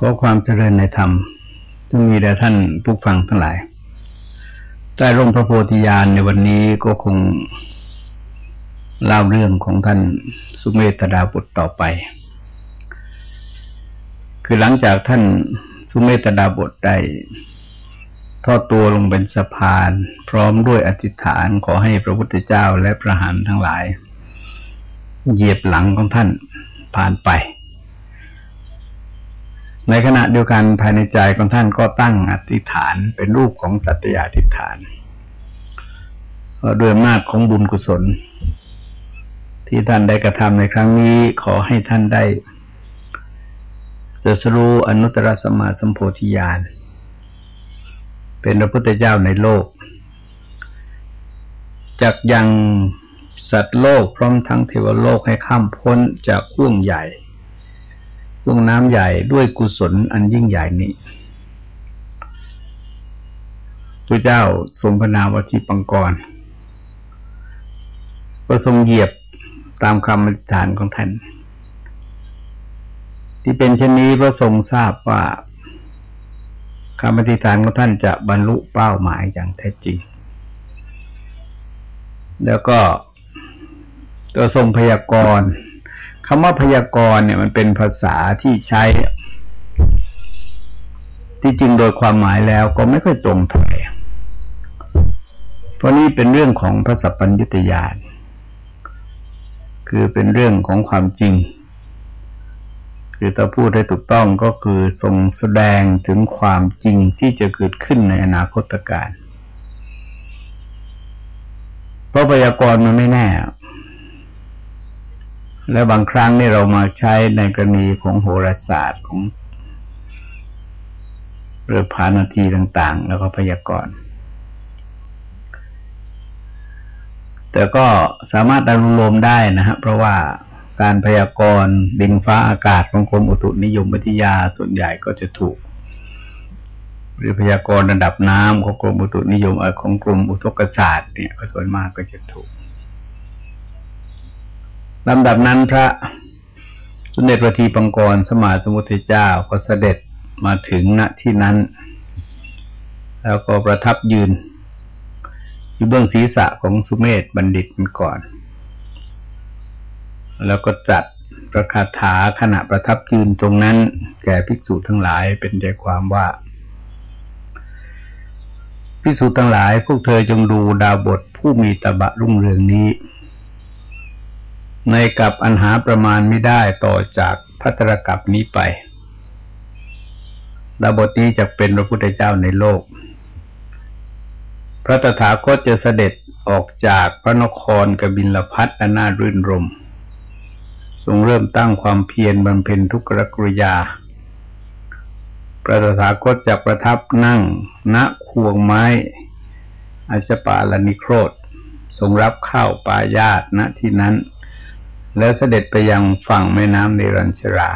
ขอความเจริญในธรรมจงมีแด่ท่านผู้ฟังทั้งหลายใต้ร่มพระโพธิญาณในวันนี้ก็คงเล่าเรื่องของท่านสุเมธดาบุตรต่อไป คือหลังจากท่านสุเมธดาบทได้ทอดตัวลงเป็นสะพาน พร้อมด้วยอธิษฐานขอให้พระพุทธเจ้าและพระหันทั้งหลาย เหยียบหลังของท่านผ่านไป ในขณะเดียวกันภายในใจของท่านก็ตั้งอธิษฐานเป็นรูปของสัตยาธิษฐานด้วยอำนาจของบุญกุศล ที่ท่านได้กระทำในครั้งนี้ขอให้ท่านได้เสสรู้อนุตตรสมาสัมโพธิญาณเป็นพระพุทธเจ้าในโลก จากยังสัตว์โลกพร้อมทั้งเทวโลกให้ข้ามพ้นจากข่วงใหญ่ ลงน้ำใหญ่ด้วยกุศลอันยิ่งใหญ่นี้พระเจ้าทรงพนาวชิปังกรก็ทรงเหยียบตามคำอธิษฐานของท่าน ที่เป็นเช่นนี้พระทรงทราบว่าคำอธิษฐานของท่านจะบรรลุเป้าหมายอย่างแท้จริง แล้วก็ตัวทรงพยากรณ์ คำว่าพยากรณ์เนี่ยมันเป็นภาษาที่ใช้ ที่จริงโดยความหมายแล้วก็ไม่ค่อยตรงเท่าไหร่เพราะนี่เป็นเรื่องของพระสัพพัญญุตยานคือเป็นเรื่องของความจริง คือถ้าพูดให้ถูกต้องก็คือทรงแสดงถึงความจริงที่จะเกิดขึ้นในอนาคตการ เพราะพยากรณ์มันไม่แน่ และบางครั้งนี่เรามาใช้ในกรณีของโหราศาสตร์ของเรือพานาทีต่าง ๆ แล้วก็พยากรณ์แต่ก็สามารถดำรงได้นะฮะเพราะว่าการพยากรณ์ดินฟ้าอากาศของกรมอุตุนิยมวิทยาส่วนใหญ่ก็จะถูก หรือพยากรณ์ระดับน้ำของกรมอุตุนิยมของกรมอุทกศาสตร์เนี่ยส่วนมากก็จะถูก ลำดับนั้นพระสมเด็จพระทีปังกรสมาสมุทรเจ้าก็เสด็จมาถึงณที่นั้น แล้วก็ประทับยืน อยู่เบื้องศีรษะของสุเมธบัณฑิตก่อน แล้วก็จัดประคาถาขณะประทับยืนตรงนั้น แก่ภิกษุทั้งหลายเป็นใจความว่าภิกษุทั้งหลายพวกเธอจงดูดาวบทผู้มีตบะรุ่งเรืองนี้ ในกับอันหาประมาณไม่ได้ต่อจากพัตรกับนี้ไปดาบทนี้จะเป็นพระพุทธเจ้าในโลก พระตถาคตจะเสด็จออกจากพระนครกบินลพัทอนารื่นรม ทรงเริ่มตั้งความเพียรบำเพ็ญทุกรกริยา พระตถาคตจะประทับนั่งณควงไม้อาชปาลนิโครธทรงรับข้าวปายาตณที่นั้น แล้วเสด็จไปยังฝั่งแม่น้ำเนรัญชรา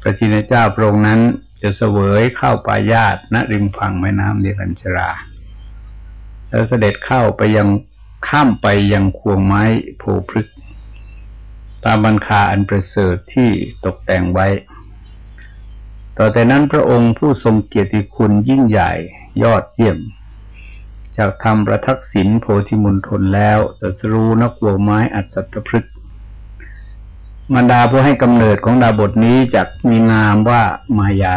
พระจินเจ้าพระองค์นั้นจะเสวยเข้าปายาตณริมฝั่งแม่น้ำเนรัญชรา แล้วเสด็จเข้าไปยังข้ามไปยังควงไม้โพพฤกตามบัญคาอันประเสริฐที่ตกแต่งไว้ ต่อแต่นั้นพระองค์ผู้ทรงเกียรติคุณยิ่งใหญ่ยอดเยี่ยม จากทำประทักษิณโพธิมณฑลแล้วจะสรู้นักวัวไม้อัศตพฤกษ์มารดาผู้ให้กำเนิดของดาบทนี้จะมีนามว่ามายา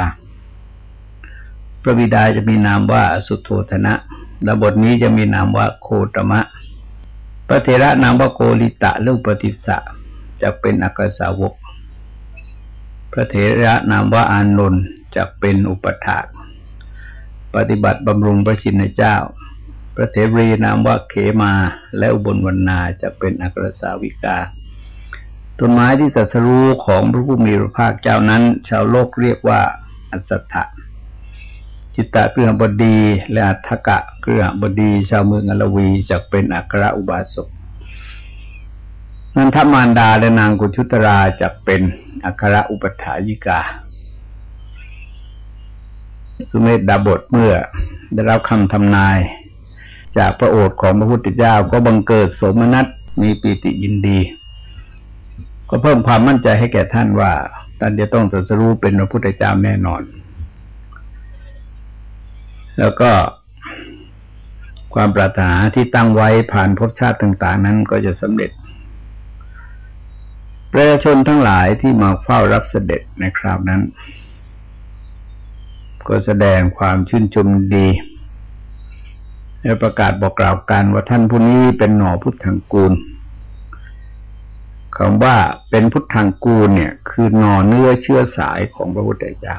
พระบิดาจะมีนามว่าสุโธธนะ ดาบทนี้จะมีนามว่าโคตมะ พระเทระนามว่าโกลิตะลูกปฏิสะจะเป็นอักษาวก พระเถระนามว่าอานนท์จะเป็นอุปถากปฏิบัติบำรุงพระชินเจ้า พระเถรีนามว่าเขมาและอุบลวรรณาจะเป็นอักรสาวิกา ต้นไม้ที่สัสรู้ของพระผู้มีพระภาคเจ้านั้น ชาวโลกเรียกว่าอัสถะจิตตะเกลือบดี และอัฏกะเกลือบดี ชาวเมืองอลวีจะเป็นอัครอุบาสกนันทมารดาและนางกุชุตราจะเป็นอัครอุปถายิกา สุเมธดาบทเมื่อได้รับคำทำนาย จากพระโอษฐ์ของพระพุทธเจ้าก็บังเกิดสมนัตมีปีติยินดี ก็เพิ่มความมั่นใจให้แก่ท่านว่าท่านจะต้องจะรู้เป็นพระพุทธเจ้าแน่นอน แล้วก็ความปรารถนาที่ตั้งไว้ผ่านภพชาติต่าง ๆ นั้นก็จะสำเร็จประชาชนทั้งหลายที่มาเฝ้ารับเสด็จในคราวนั้น ก็แสดงความชื่นชมดี และประกาศบอกกล่าวกันว่าท่านผู้นี้เป็นหน่อพุทธังกูลคำว่าเป็นพุทธังกูลเนี่ย คือหน่อเนื้อเชื้อสายของพระพุทธเจ้า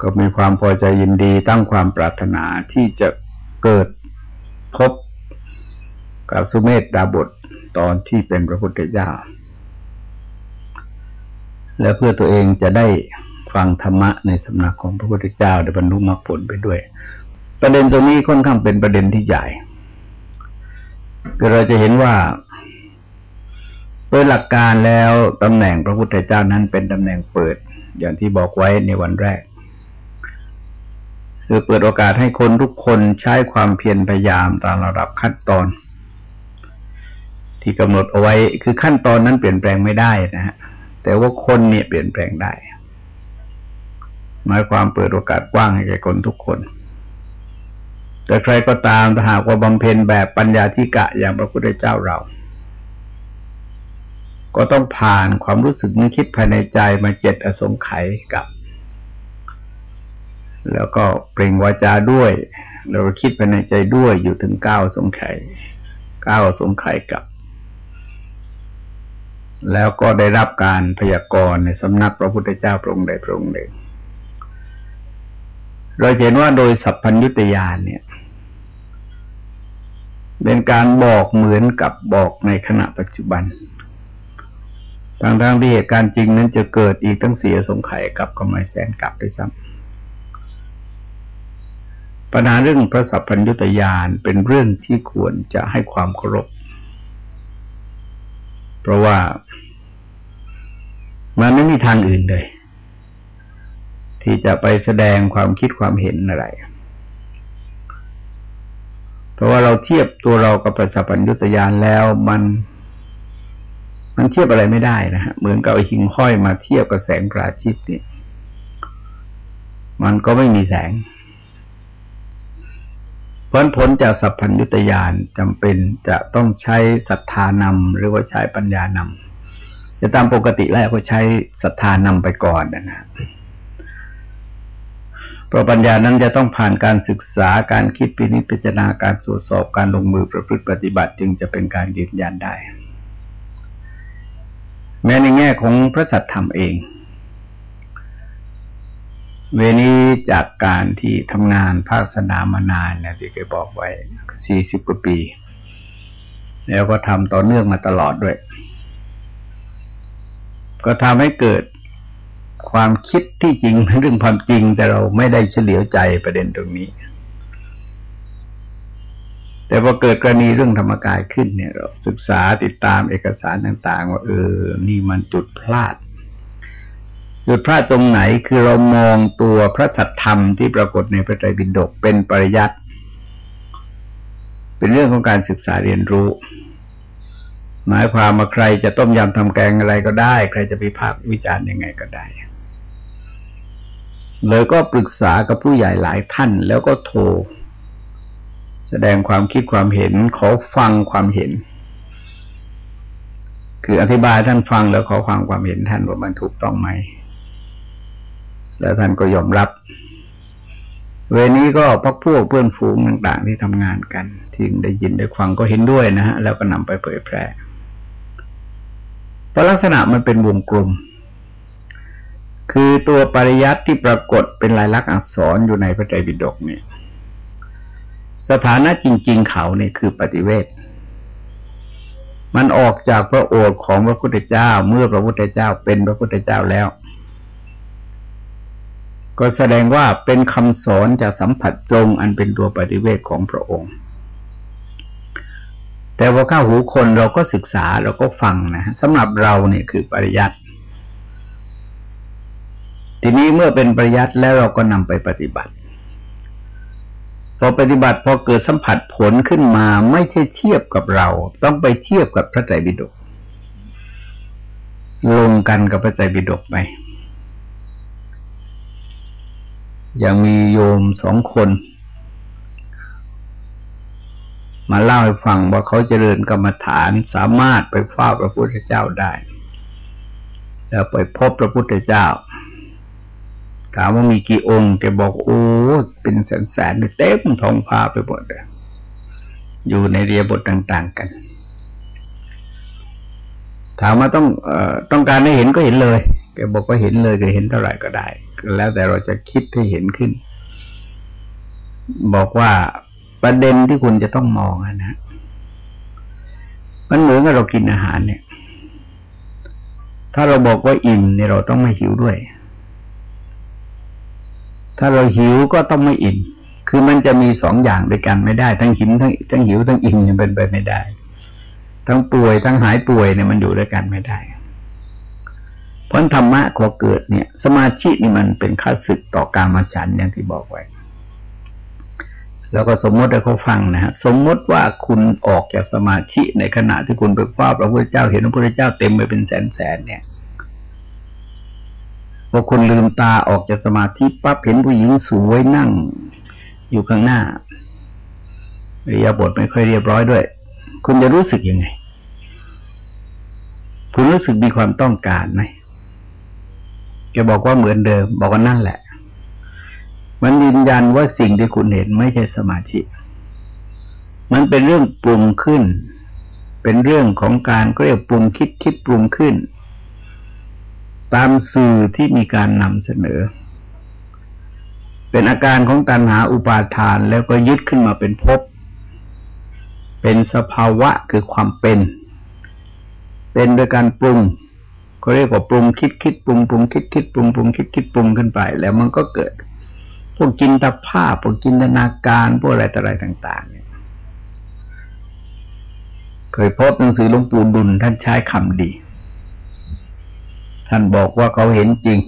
ก็มีความพอใจยินดีตั้งความปรารถนาที่จะเกิดพบกับสุเมธดาบทตอนที่เป็นพระพุทธเจ้า และเพื่อตัวเองจะได้ฟังธรรมะในสำนักของพระพุทธเจ้าได้บรรลุมรรคผลไปด้วย ประเด็นตรงนี้ค่อนข้างเป็นประเด็นที่ใหญ่ก็เราจะเห็นว่าโดยหลักการแล้วตำแหน่งพระพุทธเจ้านั้นเป็นตำแหน่งเปิด อย่างที่บอกไว้ในวันแรก คือเปิดโอกาสให้คนทุกคนใช้ความเพียรพยายามตามระดับขั้นตอน ที่กำหนดเอาไว้คือขั้นตอนนั้นเปลี่ยนแปลงไม่ได้นะฮะแต่ว่าคนเนี่ยเปลี่ยนแปลงได้หมายความเปิดโอกาสกว้างให้แก่คนทุกคน แต่ใครก็ตามถ้าหากว่าบำเพ็ญแบบปัญญาธิกะอย่างพระพุทธเจ้าเรา ก็ต้องผ่านความรู้สึกนึกคิดภายในใจมาเจ็ดอสงไขยกับ แล้วก็เปล่งวาจาด้วย เราคิดภายในใจด้วยอยู่ถึงเก้าสงไขยเก้าสงไขยกับ แล้วก็ได้รับการพยากรณ์ในสำนักพระพุทธเจ้าพระองค์ใดพระองค์หนึ่งเราเห็นว่าโดยสัพพัญญุตยานเนี่ย เป็นการบอกเหมือนกับบอกในขณะปัจจุบันทางทางที่เหตุการณ์จริงนั้นจะเกิดอีกตั้งเสียสงไข่กับก็ไม่แสนกลับด้วยซ้ำปัญหาเรื่องพระสัพพัญญุตยานเป็นเรื่องที่ควรจะให้ความเคารพ เพราะว่ามันไม่มีทางอื่นเลย ที่จะไปแสดงความคิดความเห็นอะไร เพราะว่าเราเทียบตัวเรากับประสัพัญญุตยานแล้วมัน มันเทียบอะไรไม่ได้นะฮะเหมือนกับหิงห้อยมาเทียบกับแสงปราชิตนี่มันก็ไม่มีแสงผลผลจากสัพพัญญุตยานจำเป็นจะต้องใช้ศรัทธานำหรือว่าใช้ปัญญานำจะตามปกติแล้วก็ใช้ศรัทธานำไปก่อนนะ เพราะปัญญานั้นจะต้องผ่านการศึกษาการคิดพินิจพิจารณาการตรวจสอบการลงมือประพฤติปฏิบัติจึงจะเป็นการยืนยันได้ แม้ในแง่ของพระสัทธรรมเอง เวนี้จากการที่ทำงานภาคสนามานานเนี่ยที่เคยบอกไว้สี่สิบกว่าปี แล้วก็ทำต่อเนื่องมาตลอดด้วย ก็ทำให้เกิด ความคิดที่จริงเป็นเรื่องความจริง แต่เราไม่ได้เฉลียวใจประเด็นตรงนี้ แต่พอเกิดกรณีเรื่องธรรมกายขึ้นเนี่ยเราศึกษาติดตามเอกสารต่าง ๆ ว่าเออ นี่มันจุดพลาดจุดพลาดตรงไหนคือเรามองตัวพระสัทธรรมที่ปรากฏในพระไตรปิฎกเป็นปริยัติเป็นเรื่องของการศึกษาเรียนรู้ หมายความว่าใครจะต้มยำทำแกงอะไรก็ได้ ใครจะไปพากวิจารณ์ยังไงก็ได้ เลยก็ปรึกษากับผู้ใหญ่หลายท่านแล้วก็โทร แสดงความคิดความเห็นขอฟังความเห็น คืออธิบายท่านฟังแล้วขอฟังความเห็นท่านว่ามันถูกต้องไหม แล้วท่านก็ยอมรับ เวนี้ก็พักพวกเพื่อนฝูงต่างๆ ที่ทำงานกันที่ได้ยินได้ฟังก็เห็นด้วยนะฮะแล้วก็นำไปเผยแพร่เพราะลักษณะมันเป็นวงกลม คือตัวปริยัติที่ปรากฏเป็นลายลักษณ์อักษรอยู่ในพระไตรปิฎกเนี่ยสถานะจริง ๆ เขาเนี่ยคือปฏิเวทมันออกจากพระโอษฐ์ของพระพุทธเจ้าเมื่อพระพุทธเจ้าเป็นพระพุทธเจ้าแล้ว ก็แสดงว่าเป็นคำสอนจะสัมผัสตรงอันเป็นตัวปฏิเวทของพระองค์ แต่พอเข้าหูคนเราก็ศึกษาเราก็ฟังนะสำหรับเราเนี่ยคือปริยัติ ทีนี้เมื่อเป็นปริยัติแล้วเราก็นำไปปฏิบัติ พอปฏิบัติพอเกิดสัมผัสผลขึ้นมาไม่ใช่เทียบกับเรา ต้องไปเทียบกับพระไตรปิฎกลงกันกับพระไตรปิฎกไปยังมีโยมสองคน มาเล่าให้ฟังว่าเขาเจริญกรรมฐานสามารถไปเฝ้าพระพุทธเจ้าได้ แล้วไปพบพระพุทธเจ้า ถามว่ามีกี่องค์แกบอกโอ้เป็นแสนแสนเต็มทองฟ้าไปหมดเลยอยู่ในเรียบทต่าง ๆ กัน ถามว่าต้องอต้องการให้เห็นก็เห็นเลยแกบอกว่าเห็นเลยก็เห็นเท่าไหร่ก็ได้ แล้วแต่เราจะคิดให้เห็นขึ้น บอกว่าประเด็นที่คุณจะต้องมองนะมันเหมือนกับเรากินอาหารเนี่ย ถ้าเราบอกว่าอิ่มเนี่ยเราต้องไม่หิวด้วย ถ้าเราหิวก็ต้องไม่อิ่ม คือมันจะมีสองอย่างด้วยกันไม่ได้ ทั้งหิวทั้งทั้งหิวทั้งอิ่มยังเป็นไปไม่ได้ ทั้งป่วยทั้งหายป่วยเนี่ยมันอยู่ด้วยกันไม่ได้ เพราะธรรมะขอเกิดเนี่ย สมาธินี่มันเป็นค่าศึกต่อการมาฉันอย่างที่บอกไว้ แล้วก็สมมติให้เขาฟังนะฮะ สมมติว่าคุณออกจากสมาธิในขณะที่คุณไปคว้าพระพุทธเจ้าเห็นพระพุทธเจ้าเต็มไปเป็นแสนแสนเนี่ย พอคุณลืมตาออกจากสมาธิปั๊บเห็นผู้หญิงสวยนั่ง อยู่ข้างหน้าเรียบทไม่ค่อยเรียบร้อยด้วย คุณจะรู้สึกยังไง คุณรู้สึกมีความต้องการไหมแกบอกว่าเหมือนเดิม บอกว่านั่นแหละ มันยืนยันว่าสิ่งที่คุณเห็นไม่ใช่สมาธิ มันเป็นเรื่องปรุงขึ้น เป็นเรื่องของการเรียกปรุงคิดคิดปรุงขึ้น ตามสื่อที่มีการนำเสนอ เป็นอาการของการหาอุปาทานแล้วก็ยึดขึ้นมาเป็นภพเป็นสภาวะคือความเป็น เป็นโดยการปรุงเขาเรียกว่าปรุงคิดคิดปรุงปรุงคิดคิดปรุงปรุงคิดคิดปรุงขึ้นไป แล้วมันก็เกิด พวกจินตภาพพวกจินตนาการพวกอะไรต่ออะไรต่าง ๆ เนี่ย เคยพบหนังสือหลวงปู่ดุลท่านใช้คำดี ท่านบอกว่าเขาเห็นจริง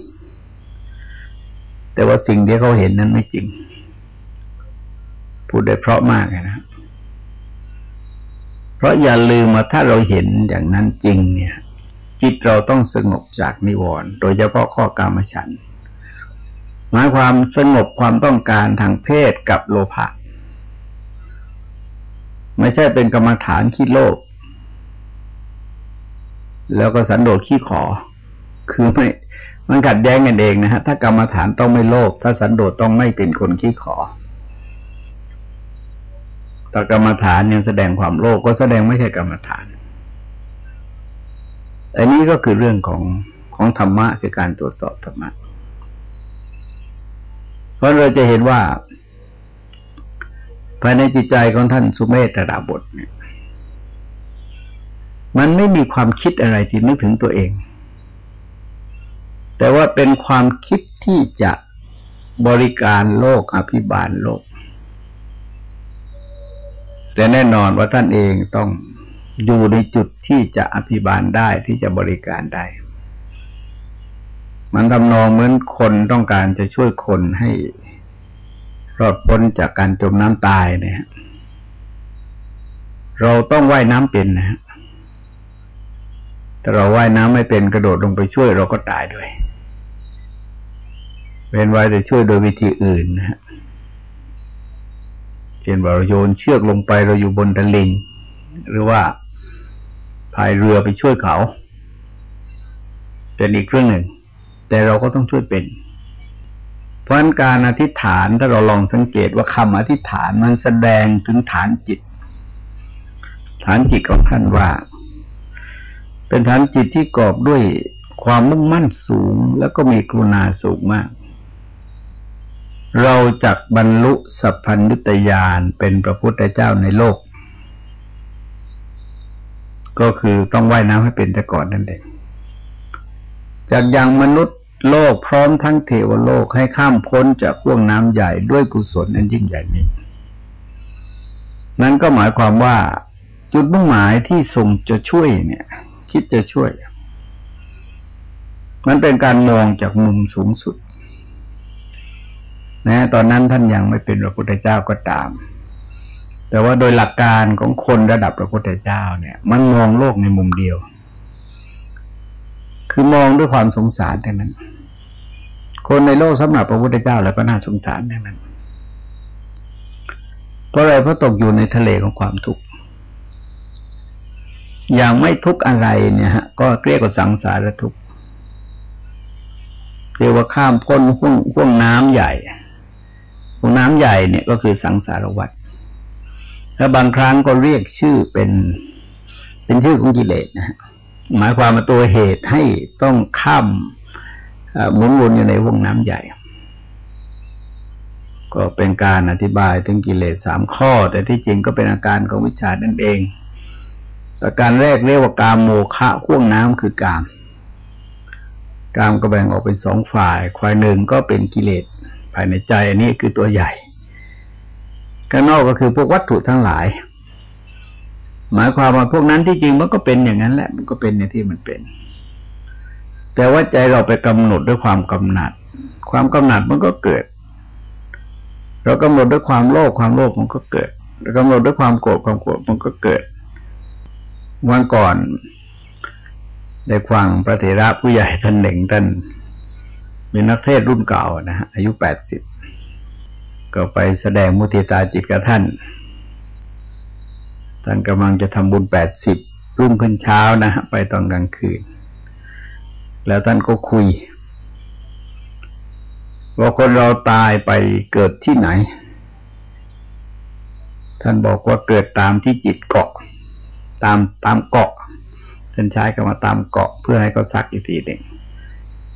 แต่ว่าสิ่งที่เขาเห็นนั้นไม่จริง พูดได้เพราะมากนะเพราะอย่าลืมว่าถ้าเราเห็นอย่างนั้นจริง เนี่ย จิตเราต้องสงบจากนิวรณ์โดยเฉพาะข้อกามฉันหมายความสงบความต้องการทางเพศกับโลภะไม่ใช่เป็นกรรมฐานขี้โลภแล้วก็สันโดษขี้ขอ คือไม่มันขัดแย้งกันเองนะฮะถ้ากรรมฐานต้องไม่โลภถ้าสันโดษต้องไม่เป็นคนขี้ขอแต่กรรมฐานยังแสดงความโลภก็แสดงไม่ใช่กรรมฐานอันนี้ก็คือเรื่องของของธรรมะคือการตรวจสอบธรรมะเพราะเราจะเห็นว่าภายในจิตใจของท่านสุเมธราบทเนี่ยมันไม่มีความคิดอะไรที่นึกถึงตัวเอง แต่ว่าเป็นความคิดที่จะบริการโลกอภิบาลโลก แต่แน่นอนว่าท่านเองต้องอยู่ในจุดที่จะอภิบาลได้ที่จะบริการได้ มันทำนองเหมือนคนต้องการจะช่วยคนให้รอดพ้นจากการจมน้ำตายเนี่ย เราต้องว่ายน้ำเป็นนะฮะแต่เราว่ายน้ำไม่เป็นกระโดดลงไปช่วยเราก็ตายด้วย เป็นไว้แต่ช่วยโดยวิธีอื่นนะฮะเช่นว่าเราโยนเชือกลงไปเราอยู่บนตะลิง หรือว่าพายเรือไปช่วยเขา เป็นอีกเรื่องหนึ่ง แต่เราก็ต้องช่วยเป็น เพราะการอธิษฐานถ้าเราลองสังเกตว่าคำอธิษฐานมันแสดงถึงฐานจิต ฐานจิตของท่านว่า เป็นฐานจิตที่กรอบด้วยความมุ่งมั่นสูง แล้วก็มีกรุณาสูงมาก เราจักบรรลุสัพพัญญุตยานเป็นพระพุทธเจ้าในโลก ก็คือต้องว่ายน้ำให้เป็นแต่ก่อนนั่นเองจากอย่างมนุษย์โลกพร้อมทั้งเทวโลกให้ข้ามพ้นจากพ่วงน้ำใหญ่ด้วยกุศลนั้นยิ่งใหญ่นี้ นั้นก็หมายความว่าจุดมุ่งหมายที่ส่งจะช่วยเนี่ย คิดจะช่วย มันเป็นการมองจากมุมสูงสุด นะตอนนั้นท่านยังไม่เป็นพระพุทธเจ้าก็ตาม แต่ว่าโดยหลักการของคนระดับพระพุทธเจ้าเนี่ย มันมองโลกในมุมเดียว คือมองด้วยความสงสารดังนั้น คนในโลกสำหรับพระพุทธเจ้าแล้วก็น่าสงสารดังนั้น เพราะอะไรเพราะตกอยู่ในทะเลของความทุกข์อย่างไม่ทุกข์อะไรเนี่ยฮะก็เรียกว่าสังสารทุกข์เรียกว่าข้ามพ้นห่วงห่วงน้ำใหญ่ ห่วงน้ำใหญ่เนี่ยก็คือสังสารวัฏแล้วบางครั้งก็เรียกชื่อเป็น เป็นชื่อของกิเลสนะฮะหมายความว่าตัวเหตุให้ต้องข้ามหมุนวนอยู่ในวงน้ำใหญ่ ก็เป็นการอธิบายถึงกิเลสสามข้อ แต่ที่จริงก็เป็นอาการของวิชานั่นเองประการแรกเรียกว่ากามโมฆะข่วงน้ำคือกาม กามก็แบ่งออกเป็นสองฝ่ายฝ่ายหนึ่งก็เป็นกิเลส ภายในใจอันนี้คือตัวใหญ่ข้างนอกก็คือพวกวัตถุทั้งหลาย หมายความว่าพวกนั้นที่จริงมันก็เป็นอย่างนั้นแหละ มันก็เป็นในที่มันเป็น แต่ว่าใจเราไปกำหนดด้วยความกำหนัด ความกำหนัดมันก็เกิด เรากำหนดด้วยความโลภความโลภมันก็เกิดเรากำหนดด้วยความโกรธความโกรธมันก็เกิด วันก่อนได้ฟังพระเถระผู้ใหญ่ท่านหนึ่งท่าน เป็นนักเทศรุ่นเก่านะฮะอายุแปดสิบก็ไปแสดงมุติตาจิตกับท่าน ท่านกำลังจะทำบุญแปดสิบรุ่งขึ้นเช้านะฮะไปตอนกลางคืน แล้วท่านก็คุยว่าคนเราตายไปเกิดที่ไหน ท่านบอกว่าเกิดตามที่จิตเกาะ ตามตามเกาะท่านใช้คำว่าตามเกาะเพื่อให้เขาซักอีกทีหนึ่ง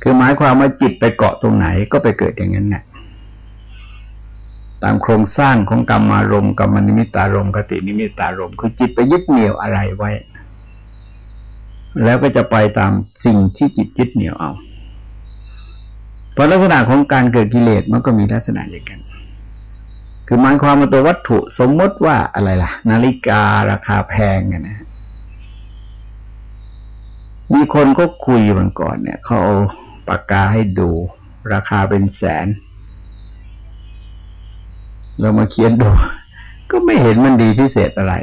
คือหมายความว่าจิตไปเกาะตรงไหนก็ไปเกิดอย่างนั้นไงตามโครงสร้างของกรรมารมณ์กรรมนิมิตารมณ์กตินิมิตารมณ์คือจิตไปยึดเหนี่ยวอะไรไว้ แล้วก็จะไปตามสิ่งที่จิตยึดเหนี่ยวเอา เพราะลักษณะของการเกิดกิเลสมันก็มีลักษณะอย่างกัน คือหมายความว่าตัววัตถุสมมติว่าอะไรล่ะ นาฬิการาคาแพงนะ มีคนก็คุยมันก่อนเนี่ยเขาเอาปากกาให้ดู ราคาเป็นแสน เรามาเขียนดู ก็ไม่เห็นมันดีพิเศษอะไร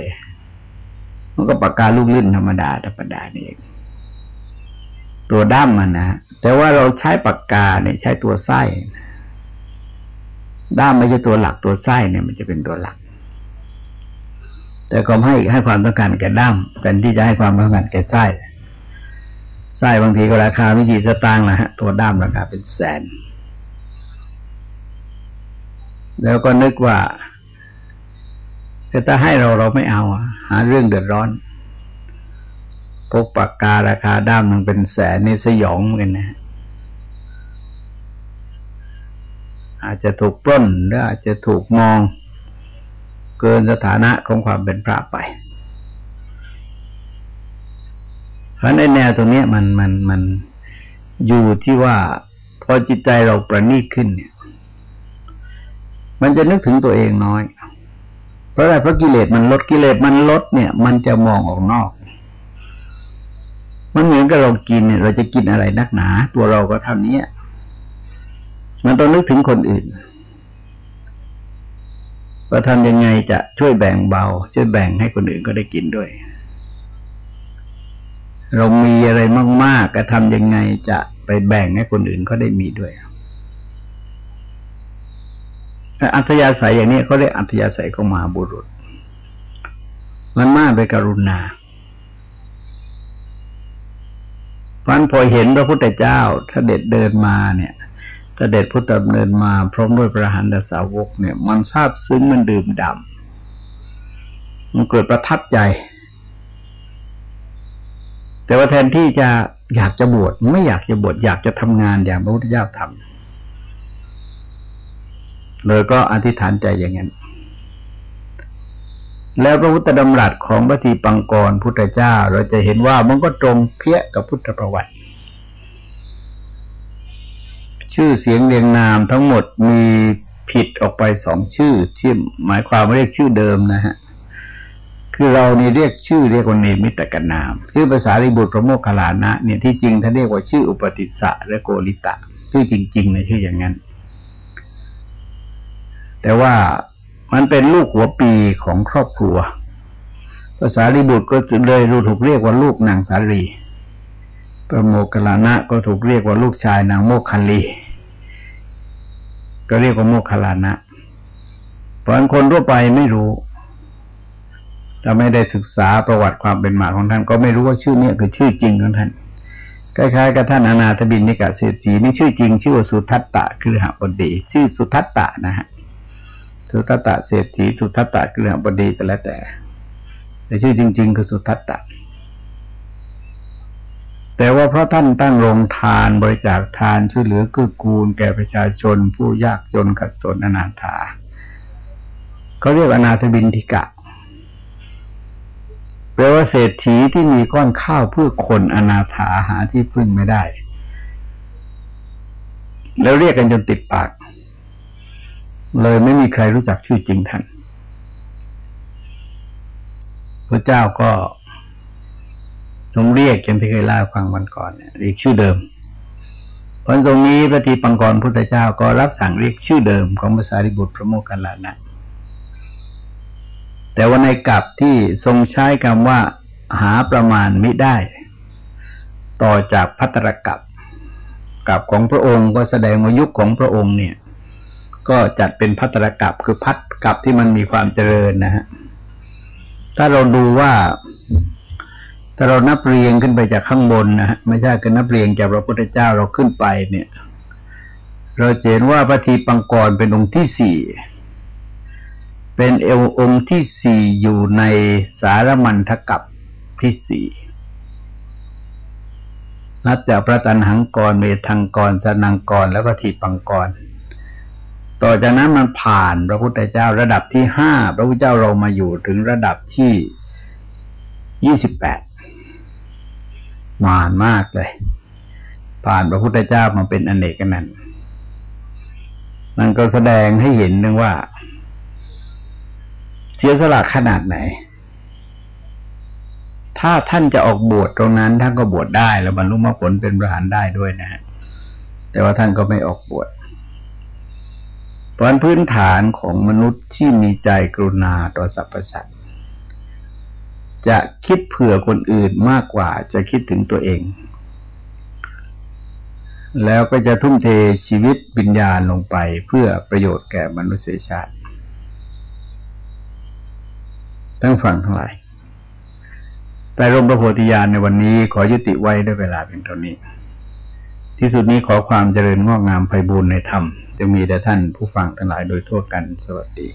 มันก็ปากกาลูกลื่นธรรมดาธรรมดานี่เองตัวด้ามมันนะแต่ว่าเราใช้ปากกาเนี่ยใช้ตัวไส้ด้ามไม่ใช่ตัวหลักตัวไส้เนี่ย มันจะเป็นตัวหลัก แต่ก็ให้ให้ความต้องการแก่ด้ามแทนที่จะให้ความต้องการแก่ไส้ ไส้บางทีก็ราคาไม่กี่สตางค์นะฮะ ตัวด้ามราคาเป็นแสน แล้วก็นึกว่าถ้าให้เราเราไม่เอาหาเรื่องเดือดร้อนพกปากการาคาด้ามมันเป็นแสนนี่สยองเหมือนกันนะ อาจจะถูกปล้นหรืออาจจะถูกมองเกินสถานะของความเป็นพระไป เพราะในแนวตรงนี้มันมันมันอยู่ที่ว่าพอจิตใจเราประณีตขึ้นเนี่ย มันจะนึกถึงตัวเองน้อย เพราะอะไรเพราะกิเลสมันลดกิเลสมันลดเนี่ย มันจะมองออกนอก มันเหมือนกับเรากินเนี่ย เราจะกินอะไรนักหนา ตัวเราก็ทำนี้มันต้องนึกถึงคนอื่นว่าทำยังไงจะช่วยแบ่งเบา ช่วยแบ่งให้คนอื่นก็ได้กินด้วย เรามีอะไรมาก ๆ ก็ทำยังไงจะไปแบ่งให้คนอื่นเขาได้มีด้วยอัธยาศัยอย่างนี้เขาเรียกอัธยาศัยของมหาบุรุษ มันมากไปกรุณาพันพอเห็นพระพุทธเจ้าถ้าเด็จเดินมาเนี่ยถ้าเด็จพุทธเนินมา พร้อมด้วยพระหันดสาวกเนี่ย มันทราบซึ้งมันดื่มดำมันเกิดประทับใจ แต่ว่าแทนที่จะอยากจะบวชไม่อยากจะบวชอยากจะทำงานอย่างพระพุทธเจ้าทำเลยก็อธิษฐานใจอย่างนั้น แล้วพระพุทธดำรัสของพระทีปังกรพุทธเจ้า เราจะเห็นว่ามันก็ตรงเพี้ยกับพุทธประวัติ ชื่อเสียงเรียงนามทั้งหมดมีผิดออกไปสองชื่อที่หมายความว่าเรียกชื่อเดิมนะฮะ คือเรานี่เรียกชื่อเรียกว่าเนมิตกันนาม ชื่อภาษาลิบุตรพระโมคคัลลานะเนี่ยที่จริงท่านเรียกว่าชื่ออุปติสสะและโกริตะ ชื่อจริงๆในชื่ออย่างนั้น แต่ว่ามันเป็นลูกหัวปีของครอบครัว ภาษาลิบุตรก็เลยรู้ถูกเรียกว่าลูกนางสาลีพระโมคคัลลานะก็ถูกเรียกว่าลูกชายนางโมคคัลลีก็เรียกว่าโมคคัลลานะเพราะคนทั่วไปไม่รู้ ถ้าไม่ได้ศึกษาประวัติความเป็นมาของท่าน ก็ไม่รู้ว่าชื่อนี้คือชื่อจริงของท่านคล้ายๆกับท่านอนาถบินนิกาเศรษฐีนี่ชื่อจริง ชื่อว่าสุทัตตะคือหบดี ชื่อสุทัตตะนะฮะสุทัตตะเศรษฐีสุทัตตะคือหบดีก็แล้วแต่ แต่ชื่อจริง ๆ คือสุทัตตะ แต่ว่าเพราะท่านตั้งโรงทานบริจาคทานช่วยเหลือกือกูล แก่ประชาชน ผู้ยากจนขัดสนอนาถาเขาเรียกอนาถบินทิกะ แปลว่าเศรษฐีที่มีก้อนข้าวเพื่อคนอนาถาหาที่พึ่งไม่ได้ แล้วเรียกกันจนติดปาก เลยไม่มีใครรู้จักชื่อจริงท่านพระเจ้าก็ทรงเรียกอย่างที่เคยเล่าฟังวันก่อนเนี่ยเรียกชื่อเดิมพระทรงนี้พระทีปังกรพุทธเจ้าก็รับสั่งเรียกชื่อเดิมของภาษาริบุตรพระโมคคัลลานะ แต่ว่าในกับที่ทรงใช้คำว่า หาประมาณไม่ได้ ต่อจากพัตรกับกับของพระองค์ก็แสดงว่ายุคของพระองค์เนี่ย ก็จัดเป็นพัตรกับคือพัดกับที่มันมีความเจริญนะฮะถ้าเราดูว่าถ้าเรานับเรียงขึ้นไปจากข้างบนนะฮะไม่ใช่คือนับเรียงจากพระพุทธเจ้าเราขึ้นไปเนี่ย เราเห็นว่าพระทีปังกรเป็นองค์ที่สี่ เป็นเอวองค์ที่สี่อยู่ในสารมันทกับที่สี่นับจากพระตันหังกรเมทังกรสนังกรแล้วก็ทีปังกร ต่อจากนั้นมันผ่านพระพุทธเจ้าระดับที่ห้าพระพุทธเจ้าเรามาอยู่ถึงระดับที่ยี่สิบแปดนานมากเลย ผ่านพระพุทธเจ้ามาเป็นอนเนกนันมันก็แสดงให้เห็นนึงว่า เสียสละขนาดไหน ถ้าท่านจะออกบวชตรงนั้น ท่านก็บวชได้ แล้วบรรลุมรรคผลเป็นพระหานได้ด้วยนะฮะแต่ว่าท่านก็ไม่ออกบวชเพราะพื้นฐานของมนุษย์ที่มีใจกรุณาต่อสรรพสัตว์จะคิดเผื่อคนอื่นมากกว่าจะคิดถึงตัวเอง แล้วก็จะทุ่มเทชีวิตวิญญาณลงไปเพื่อประโยชน์แก่มนุษยชาติ ทั้งฝั่งทั้งหลายแต่ร่มพระโพธิญาณในวันนี้ขอยุติไว้ด้วยเวลาเพียงเท่านี้ ที่สุดนี้ขอความเจริญงอกงามไพบูรณ์ในธรรม จะมีแด่ท่านผู้ฟังทั้งหลายโดยทั่วกันสวัสดี